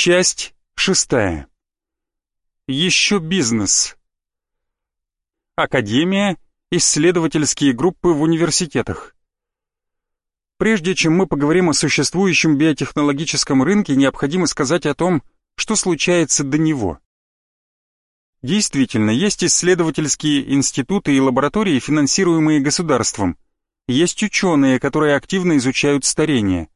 Часть шестая. Еще бизнес. Академия, исследовательские группы в университетах. Прежде чем мы поговорим о существующем биотехнологическом рынке, необходимо сказать о том, что случается до него. Действительно, есть исследовательские институты и лаборатории, финансируемые государством. Есть ученые, которые активно изучают старение.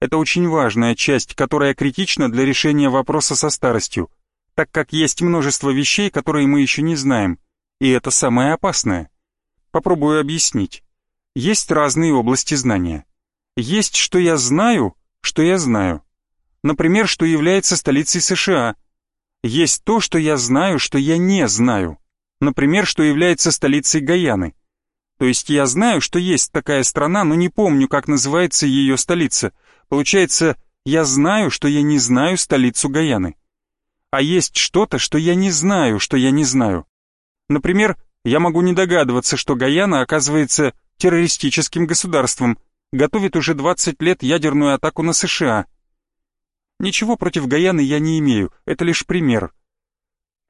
Это очень важная часть, которая критична для решения вопроса со старостью, так как есть множество вещей, которые мы еще не знаем, и это самое опасное. Попробую объяснить. Есть разные области знания. Есть, что я знаю, что я знаю. Например, что является столицей США – есть то, что я знаю, что я не знаю. Например, что является столицей Гаяны. То есть я знаю, что есть такая страна, но не помню, как называется ее столица. Получается, я знаю, что я не знаю столицу Гаяны. А есть что-то, что я не знаю, что я не знаю. Например, я могу не догадываться, что Гаяна оказывается террористическим государством, готовит уже 20 лет ядерную атаку на США – Ничего против Гаяны я не имею, это лишь пример.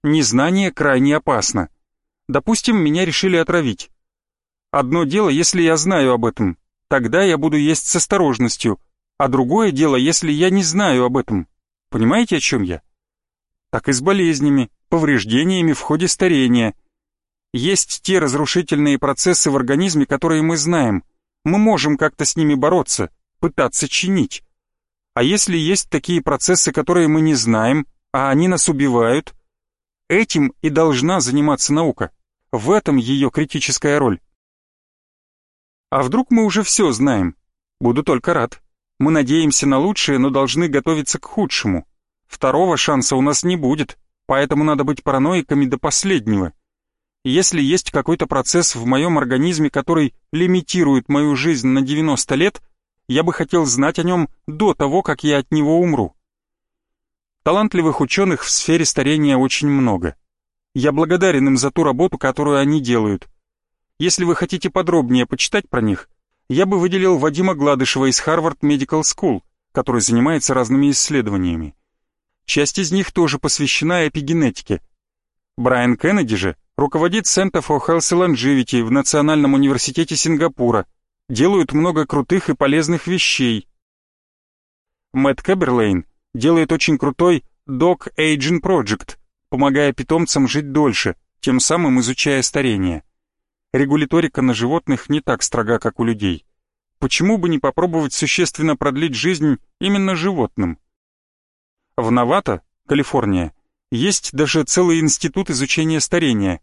Незнание крайне опасно. Допустим, меня решили отравить. Одно дело, если я знаю об этом, тогда я буду есть с осторожностью, а другое дело, если я не знаю об этом. Понимаете, о чем я? Так и с болезнями, повреждениями в ходе старения. Есть те разрушительные процессы в организме, которые мы знаем. Мы можем как-то с ними бороться, пытаться чинить. А если есть такие процессы, которые мы не знаем, а они нас убивают? Этим и должна заниматься наука. В этом ее критическая роль. А вдруг мы уже все знаем? Буду только рад. Мы надеемся на лучшее, но должны готовиться к худшему. Второго шанса у нас не будет, поэтому надо быть параноиками до последнего. Если есть какой-то процесс в моем организме, который лимитирует мою жизнь на 90 лет, я бы хотел знать о нем до того, как я от него умру. Талантливых ученых в сфере старения очень много. Я благодарен им за ту работу, которую они делают. Если вы хотите подробнее почитать про них, я бы выделил Вадима Гладышева из Harvard Medical School, который занимается разными исследованиями. Часть из них тоже посвящена эпигенетике. Брайан Кеннеди же руководит Center for Health Longevity в Национальном университете Сингапура – делают много крутых и полезных вещей. Мэтт Кэберлейн делает очень крутой Dog Aging Project, помогая питомцам жить дольше, тем самым изучая старение. Регуляторика на животных не так строга, как у людей. Почему бы не попробовать существенно продлить жизнь именно животным? В Новато, Калифорния, есть даже целый институт изучения старения.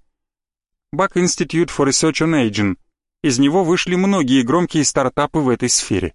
Buck Institute for Research on Aging – из него вышли многие громкие стартапы в этой сфере.